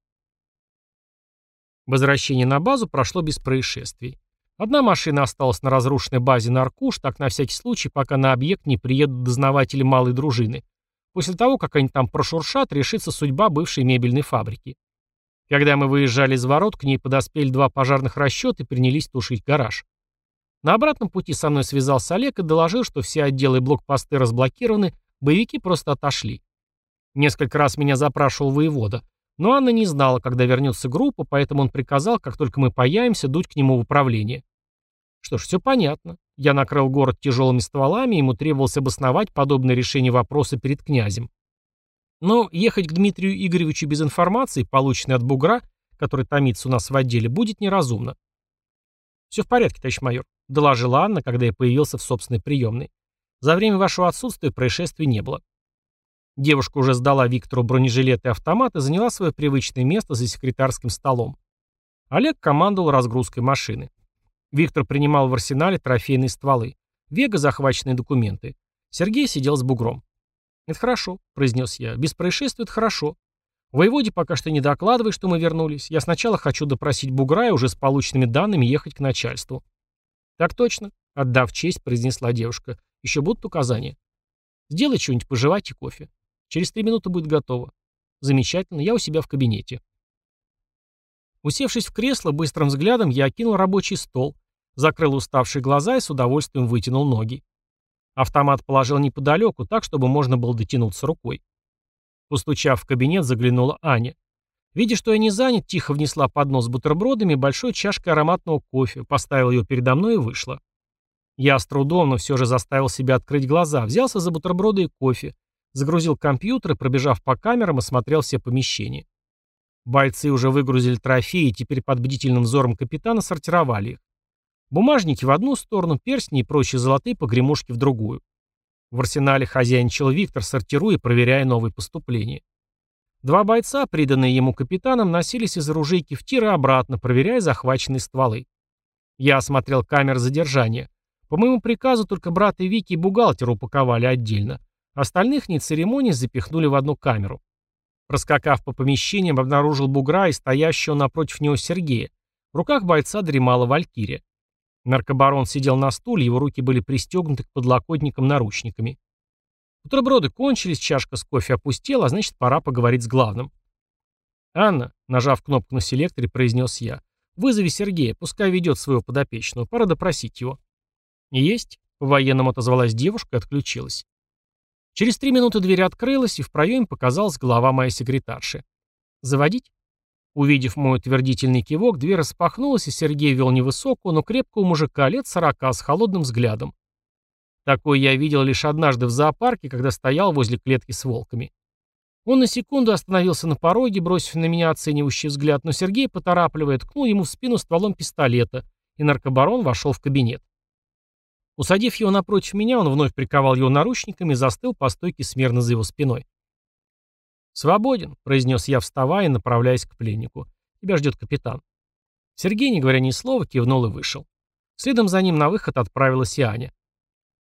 Возвращение на базу прошло без происшествий. Одна машина осталась на разрушенной базе на Аркуш, так на всякий случай, пока на объект не приедут дознаватели малой дружины. После того, как они там прошуршат, решится судьба бывшей мебельной фабрики. Когда мы выезжали из ворот, к ней подоспели два пожарных расчета и принялись тушить гараж. На обратном пути со мной связался Олег и доложил, что все отделы и блокпосты разблокированы, боевики просто отошли. Несколько раз меня запрашивал воевода, но Анна не знала, когда вернется группа, поэтому он приказал, как только мы появимся, дуть к нему в управление. Что ж, все понятно. Я накрыл город тяжелыми стволами, ему требовалось обосновать подобное решение вопроса перед князем. Но ехать к Дмитрию Игоревичу без информации, полученной от бугра, который томится у нас в отделе, будет неразумно. «Все в порядке, товарищ майор», — доложила Анна, когда я появился в собственной приемной. «За время вашего отсутствия происшествий не было». Девушка уже сдала Виктору бронежилет и автомат и заняла свое привычное место за секретарским столом. Олег командовал разгрузкой машины. Виктор принимал в арсенале трофейные стволы. Вега захваченные документы. Сергей сидел с бугром. «Это хорошо», — произнес я. «Без происшествий это хорошо. Воеводе пока что не докладывай, что мы вернулись. Я сначала хочу допросить бугра и уже с полученными данными ехать к начальству». «Так точно», — отдав честь, произнесла девушка. «Еще будут указания». «Сделай что-нибудь пожевать и кофе. Через три минуты будет готово». «Замечательно, я у себя в кабинете». Усевшись в кресло, быстрым взглядом я окинул рабочий стол, закрыл уставшие глаза и с удовольствием вытянул ноги. Автомат положил неподалеку, так, чтобы можно было дотянуться рукой. Постучав в кабинет, заглянула Аня. Видя, что я не занят, тихо внесла поднос с бутербродами большой чашкой ароматного кофе, поставила ее передо мной и вышла. Я с трудом, но все же заставил себя открыть глаза, взялся за бутерброды и кофе, загрузил компьютер и, пробежав по камерам, осмотрел все помещения. Бойцы уже выгрузили трофеи и теперь под бдительным взором капитана сортировали их. Бумажники в одну сторону, перстни и прочие золотые погремушки в другую. В арсенале хозяйничал Виктор, сортируя и проверяя новые поступления. Два бойца, приданные ему капитаном, носились из оружейки в тир и обратно, проверяя захваченные стволы. Я осмотрел камер задержания. По моему приказу только брат и Вики и бухгалтер упаковали отдельно. Остальных не церемоний запихнули в одну камеру. Проскакав по помещениям, обнаружил бугра и стоящего напротив него Сергея. В руках бойца дремала валькирия. Наркобарон сидел на стуле, его руки были пристегнуты к подлокотникам наручниками. Утроброды кончились, чашка с кофе опустела, а значит, пора поговорить с главным. «Анна», нажав кнопку на селекторе, произнес я, «вызови Сергея, пускай ведет своего подопечного, пора допросить его». «Есть», — по-военному отозвалась девушка и отключилась. Через три минуты дверь открылась, и в проеме показалась голова моей секретарши. «Заводить?» Увидев мой утвердительный кивок, дверь распахнулась, и Сергей вел невысокого, но крепкого мужика лет сорока с холодным взглядом. Такой я видел лишь однажды в зоопарке, когда стоял возле клетки с волками. Он на секунду остановился на пороге, бросив на меня оценивающий взгляд, но Сергей, поторапливая, ткнул ему в спину стволом пистолета, и наркобарон вошел в кабинет. Усадив его напротив меня, он вновь приковал его наручниками и застыл по стойке смирно за его спиной. «Свободен», — произнес я, вставая и направляясь к пленнику. «Тебя ждет капитан». Сергей, не говоря ни слова, кивнул и вышел. Следом за ним на выход отправилась и Аня.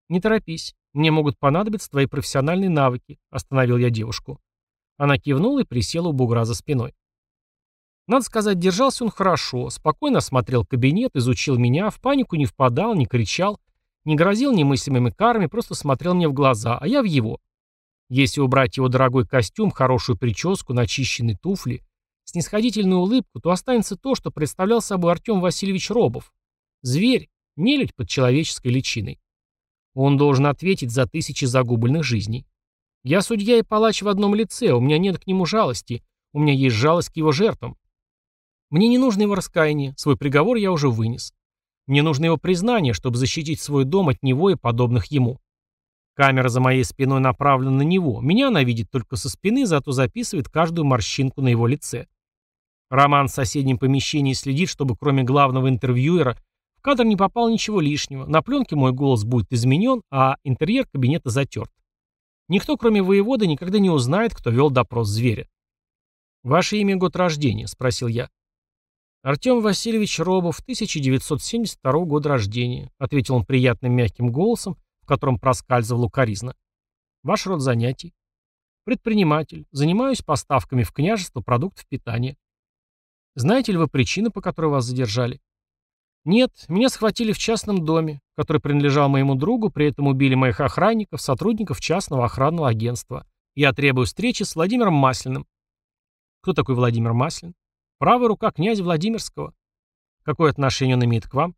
«Не торопись, мне могут понадобиться твои профессиональные навыки», — остановил я девушку. Она кивнула и присела у бугра за спиной. Надо сказать, держался он хорошо, спокойно осмотрел кабинет, изучил меня, в панику не впадал, не кричал, не грозил немыслимыми карами, просто смотрел мне в глаза, а я в его. Если убрать его дорогой костюм, хорошую прическу, начищенные туфли, снисходительную улыбку, то останется то, что представлял собой Артем Васильевич Робов. Зверь, нелюдь под человеческой личиной. Он должен ответить за тысячи загубленных жизней. Я судья и палач в одном лице, у меня нет к нему жалости, у меня есть жалость к его жертвам. Мне не нужно его раскаяние, свой приговор я уже вынес. Мне нужно его признание, чтобы защитить свой дом от него и подобных ему. Камера за моей спиной направлена на него. Меня она видит только со спины, зато записывает каждую морщинку на его лице. Роман в соседнем помещении следит, чтобы кроме главного интервьюера в кадр не попало ничего лишнего. На пленке мой голос будет изменен, а интерьер кабинета затерт. Никто, кроме воевода, никогда не узнает, кто вел допрос зверя. «Ваше имя год рождения?» – спросил я. «Артем Васильевич Робов, 1972 года рождения», – ответил он приятным мягким голосом, в котором проскальзывала укоризна. Ваш род занятий. Предприниматель. Занимаюсь поставками в княжество продуктов питания. Знаете ли вы причину, по которой вас задержали? Нет, меня схватили в частном доме, который принадлежал моему другу, при этом убили моих охранников, сотрудников частного охранного агентства. Я требую встречи с Владимиром Масляным. Кто такой Владимир Маслин? Правая рука князя Владимирского. Какое отношение он имеет к вам?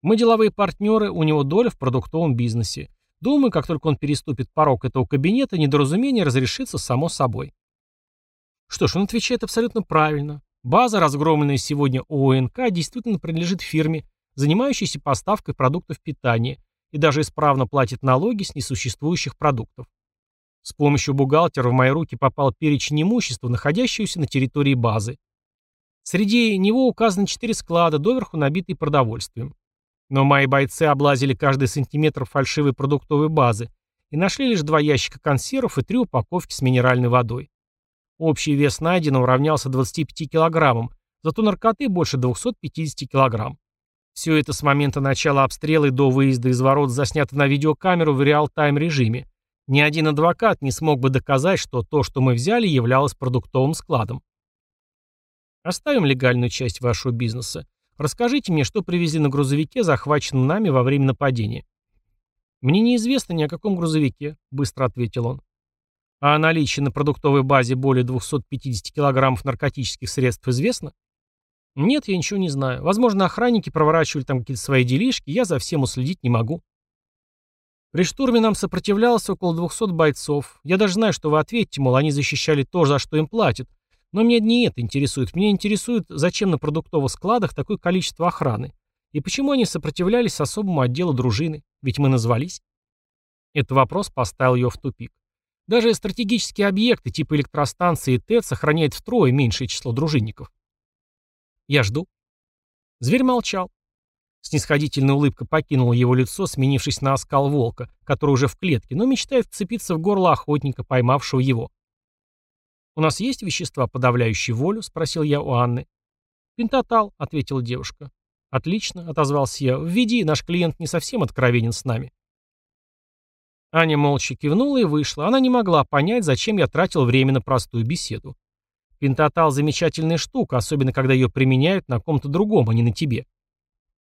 Мы деловые партнеры, у него доля в продуктовом бизнесе. Думаю, как только он переступит порог этого кабинета, недоразумение разрешится само собой. Что ж, он отвечает абсолютно правильно. База, разгромленная сегодня ОНК, действительно принадлежит фирме, занимающейся поставкой продуктов питания, и даже исправно платит налоги с несуществующих продуктов. С помощью бухгалтера в мои руки попал перечень имущества, находящегося на территории базы. Среди него указаны четыре склада, доверху набитые продовольствием. Но мои бойцы облазили каждый сантиметр фальшивой продуктовой базы и нашли лишь два ящика консервов и три упаковки с минеральной водой. Общий вес найденного равнялся 25 килограммам, зато наркоты больше 250 килограмм. Все это с момента начала обстрела и до выезда из ворот заснято на видеокамеру в реал-тайм режиме. Ни один адвокат не смог бы доказать, что то, что мы взяли, являлось продуктовым складом. Оставим легальную часть вашего бизнеса. Расскажите мне, что привезли на грузовике, захваченном нами во время нападения». «Мне неизвестно ни о каком грузовике», — быстро ответил он. «А о наличии на продуктовой базе более 250 килограммов наркотических средств известно?» «Нет, я ничего не знаю. Возможно, охранники проворачивали там какие-то свои делишки, я за всем уследить не могу». «При штурме нам сопротивлялось около 200 бойцов. Я даже знаю, что вы ответите, мол, они защищали то, за что им платят, но меня не это интересует. Меня интересует, зачем на продуктовых складах такое количество охраны. И почему они сопротивлялись особому отделу дружины? Ведь мы назвались. Этот вопрос поставил ее в тупик. Даже стратегические объекты типа электростанции и ТЭЦ сохраняют втрое меньшее число дружинников. Я жду. Зверь молчал. Снисходительная улыбка покинула его лицо, сменившись на оскал волка, который уже в клетке, но мечтает вцепиться в горло охотника, поймавшего его. «У нас есть вещества, подавляющие волю?» — спросил я у Анны. «Пентатал», — ответила девушка. «Отлично», — отозвался я. «Введи, наш клиент не совсем откровенен с нами». Аня молча кивнула и вышла. Она не могла понять, зачем я тратил время на простую беседу. Пентатал – замечательная штука, особенно когда ее применяют на ком-то другом, а не на тебе.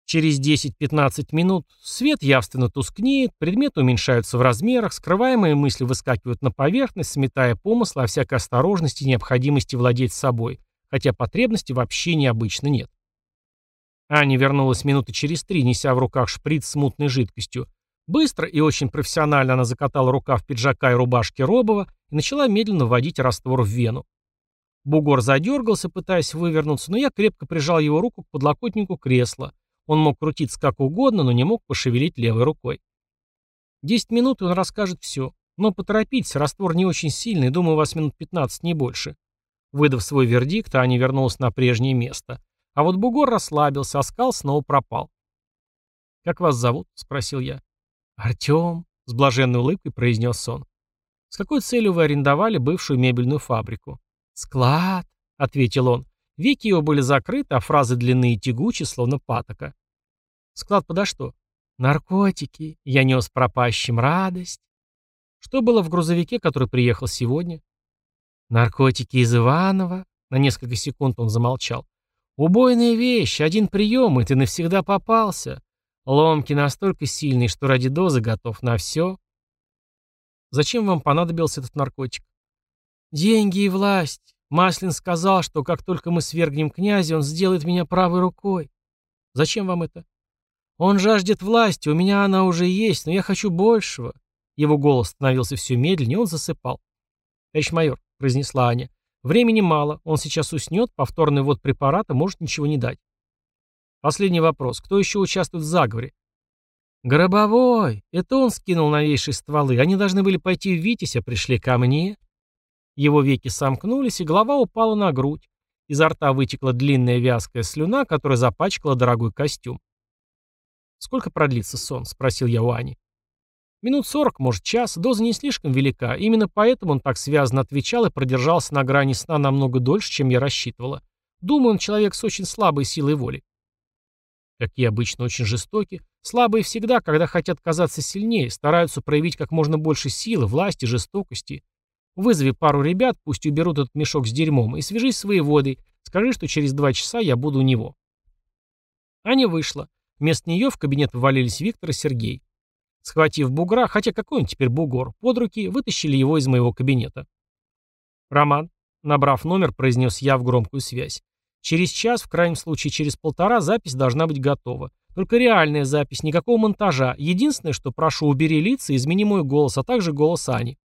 Через 10-15 минут свет явственно тускнеет, предметы уменьшаются в размерах, скрываемые мысли выскакивают на поверхность, сметая помыслы о всякой осторожности и необходимости владеть собой, хотя потребности вообще необычно нет. Аня вернулась минуты через три, неся в руках шприц с мутной жидкостью. Быстро и очень профессионально она закатала рукав пиджака и рубашки Робова и начала медленно вводить раствор в вену. Бугор задергался, пытаясь вывернуться, но я крепко прижал его руку к подлокотнику кресла – он мог крутиться как угодно, но не мог пошевелить левой рукой. Десять минут, и он расскажет все. Но поторопитесь, раствор не очень сильный, думаю, у вас минут 15, не больше. Выдав свой вердикт, Аня вернулась на прежнее место. А вот бугор расслабился, а скал снова пропал. «Как вас зовут?» — спросил я. «Артем», — с блаженной улыбкой произнес он. «С какой целью вы арендовали бывшую мебельную фабрику?» «Склад», — ответил он. Веки его были закрыты, а фразы длинные и тягучие, словно патока. Склад подо что? Наркотики. Я нес пропащим радость. Что было в грузовике, который приехал сегодня? Наркотики из Иванова. На несколько секунд он замолчал. Убойная вещь, один прием, и ты навсегда попался. Ломки настолько сильные, что ради дозы готов на все. Зачем вам понадобился этот наркотик? Деньги и власть. Маслин сказал, что как только мы свергнем князя, он сделает меня правой рукой. Зачем вам это? Он жаждет власти, у меня она уже есть, но я хочу большего. Его голос становился все медленнее, он засыпал. «Товарищ майор», — произнесла Аня, — «времени мало, он сейчас уснет, повторный ввод препарата может ничего не дать». Последний вопрос. Кто еще участвует в заговоре? «Гробовой! Это он скинул новейшие стволы. Они должны были пойти в Витязь, а пришли ко мне. Его веки сомкнулись, и голова упала на грудь. Изо рта вытекла длинная вязкая слюна, которая запачкала дорогой костюм. «Сколько продлится сон?» — спросил я у Ани. «Минут сорок, может, час. Доза не слишком велика. Именно поэтому он так связно отвечал и продержался на грани сна намного дольше, чем я рассчитывала. Думаю, он человек с очень слабой силой воли». Какие обычно очень жестоки. Слабые всегда, когда хотят казаться сильнее, стараются проявить как можно больше силы, власти, жестокости. Вызови пару ребят, пусть уберут этот мешок с дерьмом, и свяжись с воеводой. Скажи, что через два часа я буду у него». Аня вышла. Вместо нее в кабинет ввалились Виктор и Сергей. Схватив бугра, хотя какой он теперь бугор, под руки вытащили его из моего кабинета. «Роман», — набрав номер, произнес я в громкую связь. «Через час, в крайнем случае через полтора, запись должна быть готова. Только реальная запись, никакого монтажа. Единственное, что прошу, убери лица и измени мой голос, а также голос Ани».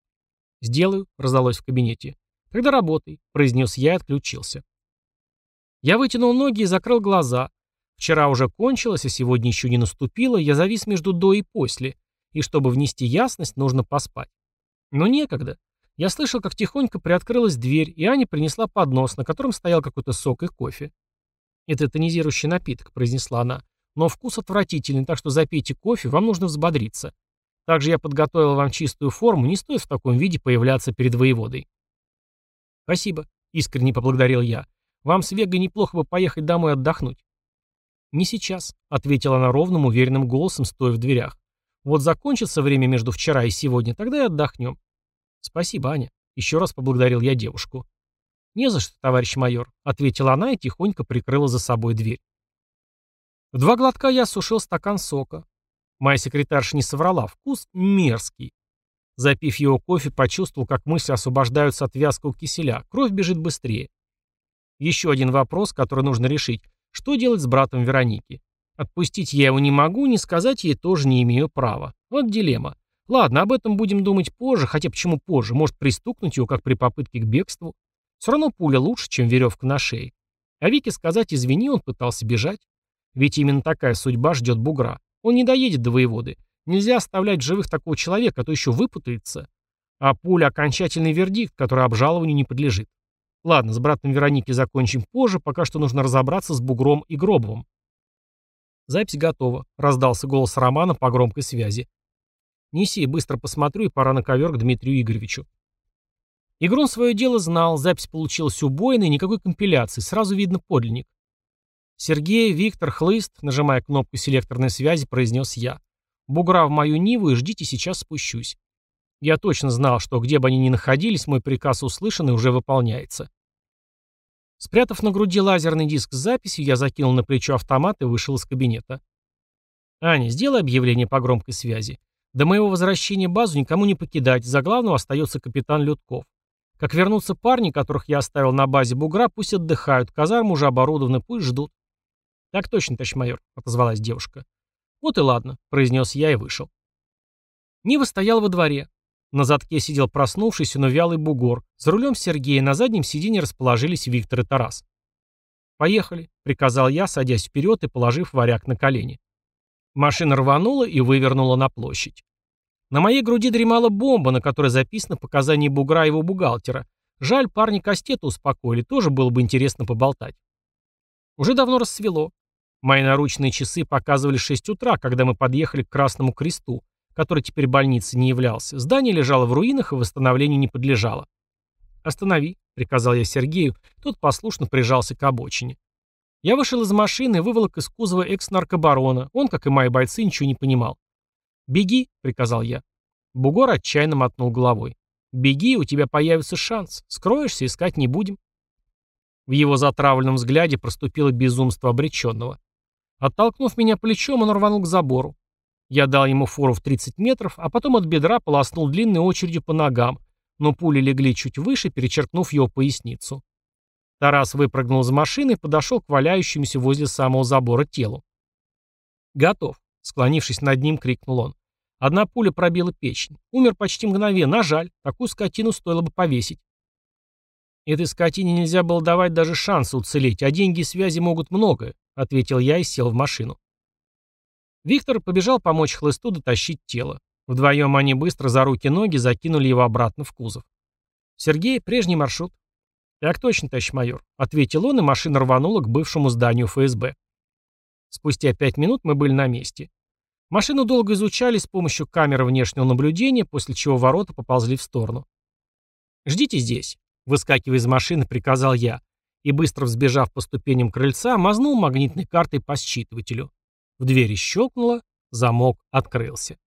«Сделаю», — раздалось в кабинете. «Тогда работай», — произнес я и отключился. Я вытянул ноги и закрыл глаза. Вчера уже кончилось, а сегодня еще не наступило, я завис между «до» и «после», и чтобы внести ясность, нужно поспать. Но некогда. Я слышал, как тихонько приоткрылась дверь, и Аня принесла поднос, на котором стоял какой-то сок и кофе. «Это тонизирующий напиток», — произнесла она. «Но вкус отвратительный, так что запейте кофе, вам нужно взбодриться». Также я подготовил вам чистую форму, не стоит в таком виде появляться перед воеводой. Спасибо, искренне поблагодарил я. Вам с Вегой неплохо бы поехать домой отдохнуть. Не сейчас, ответила она ровным, уверенным голосом, стоя в дверях. Вот закончится время между вчера и сегодня, тогда и отдохнем. Спасибо, Аня. Еще раз поблагодарил я девушку. Не за что, товарищ майор, ответила она и тихонько прикрыла за собой дверь. В два глотка я сушил стакан сока, Моя секретарша не соврала, вкус мерзкий. Запив его кофе, почувствовал, как мысли освобождаются от вязкого киселя. Кровь бежит быстрее. Еще один вопрос, который нужно решить. Что делать с братом Вероники? Отпустить я его не могу, не сказать ей тоже не имею права. Вот дилемма. Ладно, об этом будем думать позже, хотя почему позже? Может, пристукнуть его, как при попытке к бегству? Все равно пуля лучше, чем веревка на шее. А Вике сказать «извини», он пытался бежать. Ведь именно такая судьба ждет бугра. Он не доедет до воеводы. Нельзя оставлять живых такого человека, а то еще выпутается. А пуля — окончательный вердикт, который обжалованию не подлежит. Ладно, с братом Вероники закончим позже, пока что нужно разобраться с Бугром и Гробовым. Запись готова, раздался голос Романа по громкой связи. Неси, быстро посмотрю, и пора на ковер к Дмитрию Игоревичу. Игрон свое дело знал, запись получилась убойной, никакой компиляции, сразу видно подлинник. «Сергей, Виктор, Хлыст», нажимая кнопку селекторной связи, произнес я. «Бугра в мою Ниву и ждите, сейчас спущусь». Я точно знал, что где бы они ни находились, мой приказ услышан и уже выполняется. Спрятав на груди лазерный диск с записью, я закинул на плечо автомат и вышел из кабинета. «Аня, сделай объявление по громкой связи. До моего возвращения базу никому не покидать, за главного остается капитан Людков. Как вернутся парни, которых я оставил на базе бугра, пусть отдыхают, казармы уже оборудованы, пусть ждут. «Так точно, товарищ майор», — отозвалась девушка. «Вот и ладно», — произнес я и вышел. Нива стояла во дворе. На задке сидел проснувшийся, но вялый бугор. За рулем Сергея на заднем сиденье расположились Виктор и Тарас. «Поехали», — приказал я, садясь вперед и положив варяг на колени. Машина рванула и вывернула на площадь. На моей груди дремала бомба, на которой записано показание бугра его бухгалтера. Жаль, парни Кастета успокоили, тоже было бы интересно поболтать. Уже давно рассвело. Мои наручные часы показывали 6 утра, когда мы подъехали к Красному Кресту, который теперь больницей не являлся. Здание лежало в руинах и восстановлению не подлежало. «Останови», — приказал я Сергею, тот послушно прижался к обочине. Я вышел из машины, и выволок из кузова экс-наркобарона. Он, как и мои бойцы, ничего не понимал. «Беги», — приказал я. Бугор отчаянно мотнул головой. «Беги, у тебя появится шанс. Скроешься, искать не будем». В его затравленном взгляде проступило безумство обреченного. Оттолкнув меня плечом, он рванул к забору. Я дал ему фору в 30 метров, а потом от бедра полоснул длинной очередью по ногам, но пули легли чуть выше, перечеркнув его поясницу. Тарас выпрыгнул из машины и подошел к валяющемуся возле самого забора телу. «Готов», — склонившись над ним, крикнул он. Одна пуля пробила печень. Умер почти мгновенно, а жаль, такую скотину стоило бы повесить. Этой скотине нельзя было давать даже шанса уцелеть, а деньги и связи могут многое, — ответил я и сел в машину. Виктор побежал помочь хлысту дотащить тело. Вдвоем они быстро за руки-ноги закинули его обратно в кузов. «Сергей, прежний маршрут». «Так точно, товарищ майор», — ответил он, и машина рванула к бывшему зданию ФСБ. Спустя пять минут мы были на месте. Машину долго изучали с помощью камеры внешнего наблюдения, после чего ворота поползли в сторону. «Ждите здесь», — выскакивая из машины, приказал я, и, быстро взбежав по ступеням крыльца, мазнул магнитной картой по считывателю. В двери щелкнуло, замок открылся.